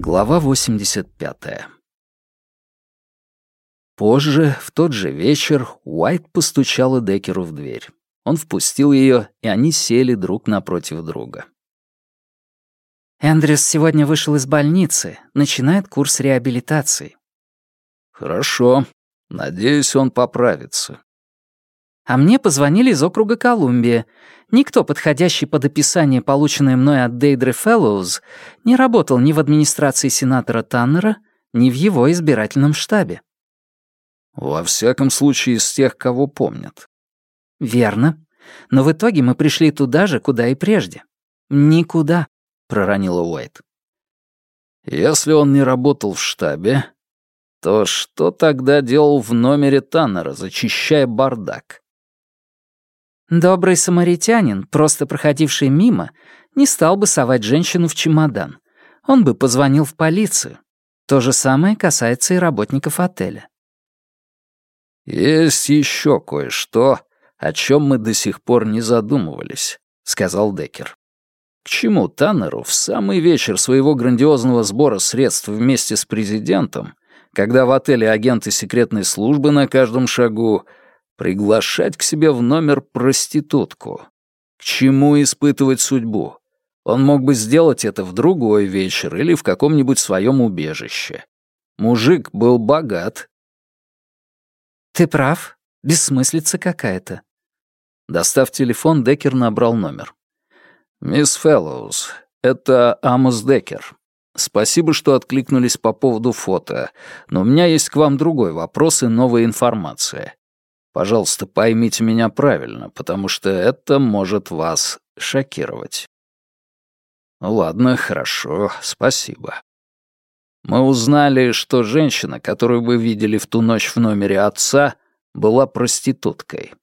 Глава 85. Позже, в тот же вечер, Уайт постучала Деккеру в дверь. Он впустил ее, и они сели друг напротив друга. «Эндрюс сегодня вышел из больницы, начинает курс реабилитации». «Хорошо. Надеюсь, он поправится». А мне позвонили из округа Колумбия. Никто, подходящий под описание, полученное мной от Дейдры Фэллоуз, не работал ни в администрации сенатора Таннера, ни в его избирательном штабе. Во всяком случае, из тех, кого помнят. Верно. Но в итоге мы пришли туда же, куда и прежде. Никуда, проронила Уайт. Если он не работал в штабе, то что тогда делал в номере Таннера, зачищая бардак? Добрый самаритянин, просто проходивший мимо, не стал бы совать женщину в чемодан. Он бы позвонил в полицию. То же самое касается и работников отеля. «Есть еще кое-что, о чем мы до сих пор не задумывались», — сказал Деккер. К чему Таннеру в самый вечер своего грандиозного сбора средств вместе с президентом, когда в отеле агенты секретной службы на каждом шагу, Приглашать к себе в номер проститутку. К чему испытывать судьбу? Он мог бы сделать это в другой вечер или в каком-нибудь своем убежище. Мужик был богат. Ты прав. Бессмыслица какая-то. Достав телефон, Деккер набрал номер. «Мисс Фэллоуз, это Амос Деккер. Спасибо, что откликнулись по поводу фото, но у меня есть к вам другой вопрос и новая информация. Пожалуйста, поймите меня правильно, потому что это может вас шокировать. Ладно, хорошо, спасибо. Мы узнали, что женщина, которую вы видели в ту ночь в номере отца, была проституткой.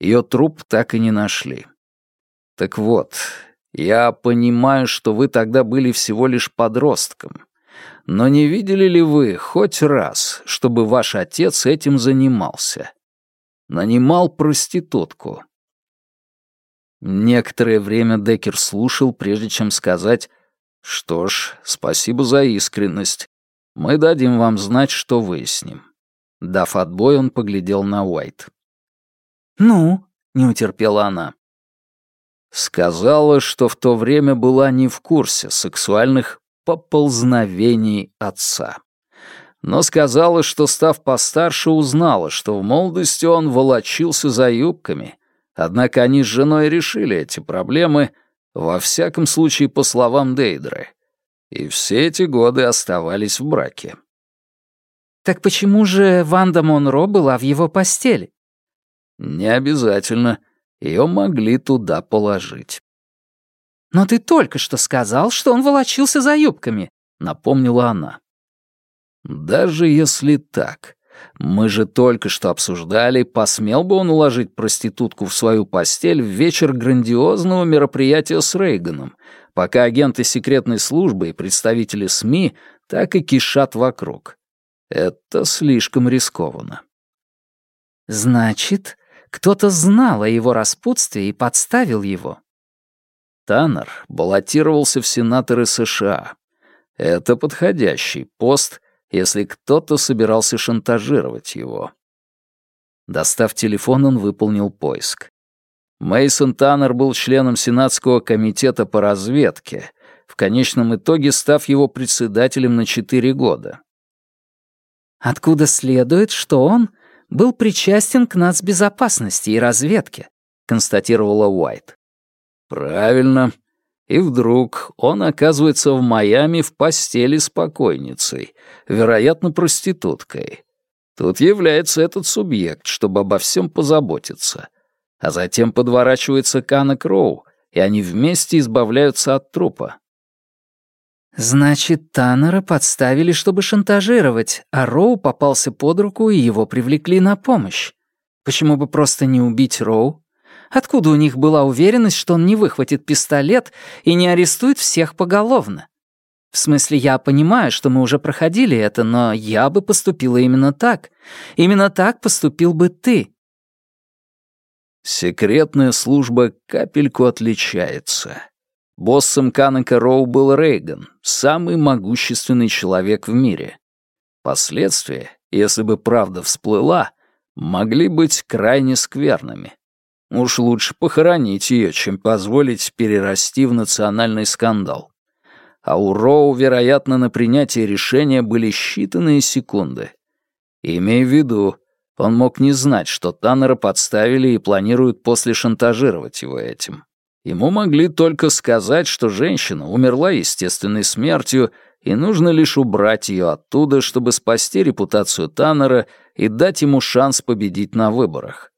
Ее труп так и не нашли. Так вот, я понимаю, что вы тогда были всего лишь подростком. Но не видели ли вы хоть раз, чтобы ваш отец этим занимался? Нанимал проститутку. Некоторое время Деккер слушал, прежде чем сказать «Что ж, спасибо за искренность. Мы дадим вам знать, что выясним». Дав отбой, он поглядел на Уайт. «Ну?» — не утерпела она. Сказала, что в то время была не в курсе сексуальных поползновений отца но сказала, что, став постарше, узнала, что в молодости он волочился за юбками, однако они с женой решили эти проблемы, во всяком случае, по словам Дейдры, и все эти годы оставались в браке. «Так почему же Ванда Монро была в его постели?» «Не обязательно. Ее могли туда положить». «Но ты только что сказал, что он волочился за юбками», — напомнила она. Даже если так, мы же только что обсуждали, посмел бы он уложить проститутку в свою постель в вечер грандиозного мероприятия с Рейганом, пока агенты секретной службы и представители СМИ так и кишат вокруг. Это слишком рискованно. Значит, кто-то знал о его распутстве и подставил его. Таннер баллотировался в сенаторы США. Это подходящий пост — если кто-то собирался шантажировать его. Достав телефон, он выполнил поиск. Мейсон Таннер был членом Сенатского комитета по разведке, в конечном итоге став его председателем на четыре года. Откуда следует, что он был причастен к нацбезопасности и разведке, констатировала Уайт. Правильно. И вдруг он оказывается в Майами в постели с покойницей, вероятно, проституткой. Тут является этот субъект, чтобы обо всем позаботиться. А затем подворачивается Кана Кроу, и они вместе избавляются от трупа. Значит, Таннера подставили, чтобы шантажировать, а Роу попался под руку, и его привлекли на помощь. Почему бы просто не убить Роу? Откуда у них была уверенность, что он не выхватит пистолет и не арестует всех поголовно? В смысле, я понимаю, что мы уже проходили это, но я бы поступила именно так. Именно так поступил бы ты. Секретная служба капельку отличается. Боссом Канека Роу был Рейган, самый могущественный человек в мире. Последствия, если бы правда всплыла, могли быть крайне скверными. Уж лучше похоронить ее, чем позволить перерасти в национальный скандал. А у Роу, вероятно, на принятие решения были считанные секунды. Имея в виду, он мог не знать, что Таннера подставили и планируют после шантажировать его этим. Ему могли только сказать, что женщина умерла естественной смертью, и нужно лишь убрать ее оттуда, чтобы спасти репутацию Таннера и дать ему шанс победить на выборах.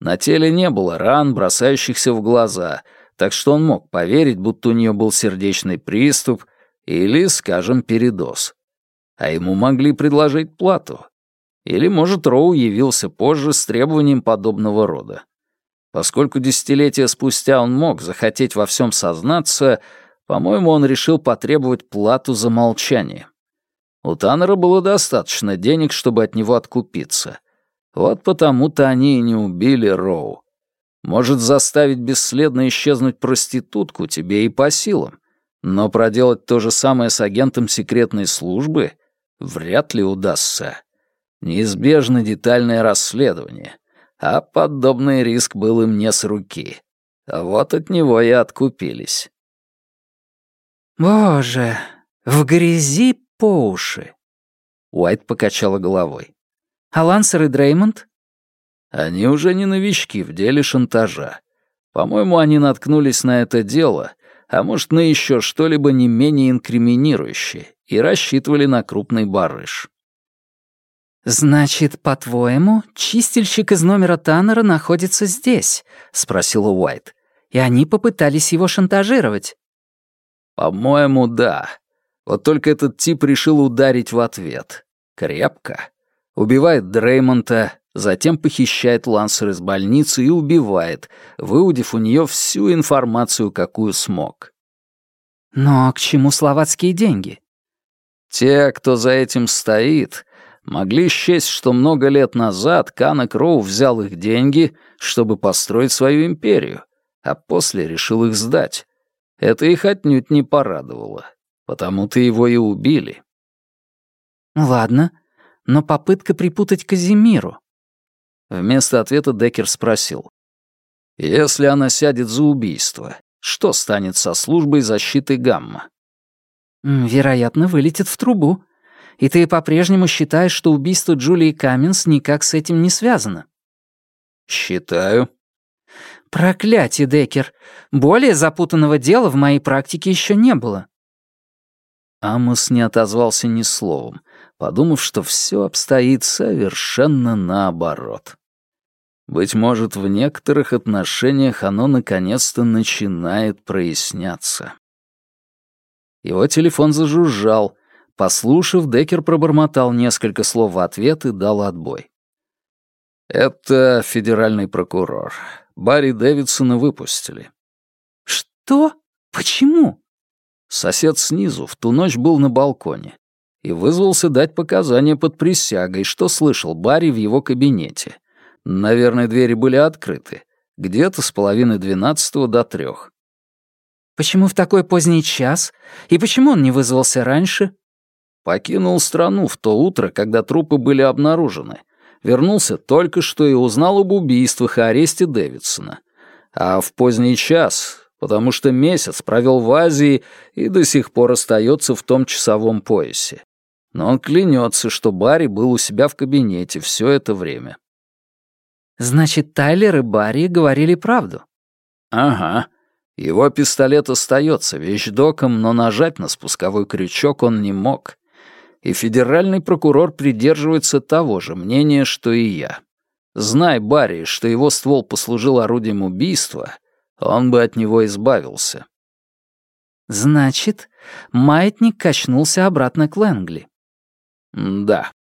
На теле не было ран, бросающихся в глаза, так что он мог поверить, будто у нее был сердечный приступ или, скажем, передоз. А ему могли предложить плату. Или, может, Роу явился позже с требованием подобного рода. Поскольку десятилетия спустя он мог захотеть во всем сознаться, по-моему, он решил потребовать плату за молчание. У Таннера было достаточно денег, чтобы от него откупиться. Вот потому-то они и не убили Роу. Может, заставить бесследно исчезнуть проститутку тебе и по силам, но проделать то же самое с агентом секретной службы вряд ли удастся. Неизбежно детальное расследование — а подобный риск был им не с руки. Вот от него и откупились. «Боже, в грязи по уши!» Уайт покачала головой. «А Лансер и Дреймонд?» «Они уже не новички в деле шантажа. По-моему, они наткнулись на это дело, а может, на еще что-либо не менее инкриминирующее, и рассчитывали на крупный барыш. «Значит, по-твоему, чистильщик из номера Таннера находится здесь?» — спросила Уайт. «И они попытались его шантажировать?» «По-моему, да. Вот только этот тип решил ударить в ответ. Крепко. Убивает Дреймонта, затем похищает Лансер из больницы и убивает, выудив у нее всю информацию, какую смог». «Но к чему словацкие деньги?» «Те, кто за этим стоит, могли счесть, что много лет назад Кана Кроу взял их деньги, чтобы построить свою империю, а после решил их сдать. Это их отнюдь не порадовало. Потому-то его и убили. «Ладно, но попытка припутать Казимиру». Вместо ответа Деккер спросил. «Если она сядет за убийство, что станет со службой защиты Гамма?» «Вероятно, вылетит в трубу», и ты по-прежнему считаешь, что убийство Джулии Каменс никак с этим не связано?» «Считаю». «Проклятие, Деккер! Более запутанного дела в моей практике еще не было». Амос не отозвался ни словом, подумав, что все обстоит совершенно наоборот. Быть может, в некоторых отношениях оно наконец-то начинает проясняться. Его телефон зажужжал, Послушав, Деккер пробормотал несколько слов в ответ и дал отбой. «Это федеральный прокурор. Барри Дэвидсона выпустили». «Что? Почему?» Сосед снизу в ту ночь был на балконе и вызвался дать показания под присягой, что слышал Барри в его кабинете. Наверное, двери были открыты. Где-то с половины двенадцатого до трех. «Почему в такой поздний час? И почему он не вызвался раньше?» Покинул страну в то утро, когда трупы были обнаружены. Вернулся только что и узнал об убийствах и аресте Дэвидсона. А в поздний час, потому что месяц провел в Азии и до сих пор остается в том часовом поясе. Но он клянется, что Барри был у себя в кабинете все это время. «Значит, Тайлер и Барри говорили правду?» «Ага. Его пистолет остается вещдоком, но нажать на спусковой крючок он не мог и федеральный прокурор придерживается того же мнения, что и я. Знай, Барри, что его ствол послужил орудием убийства, он бы от него избавился. Значит, маятник качнулся обратно к Лэнгли. Да.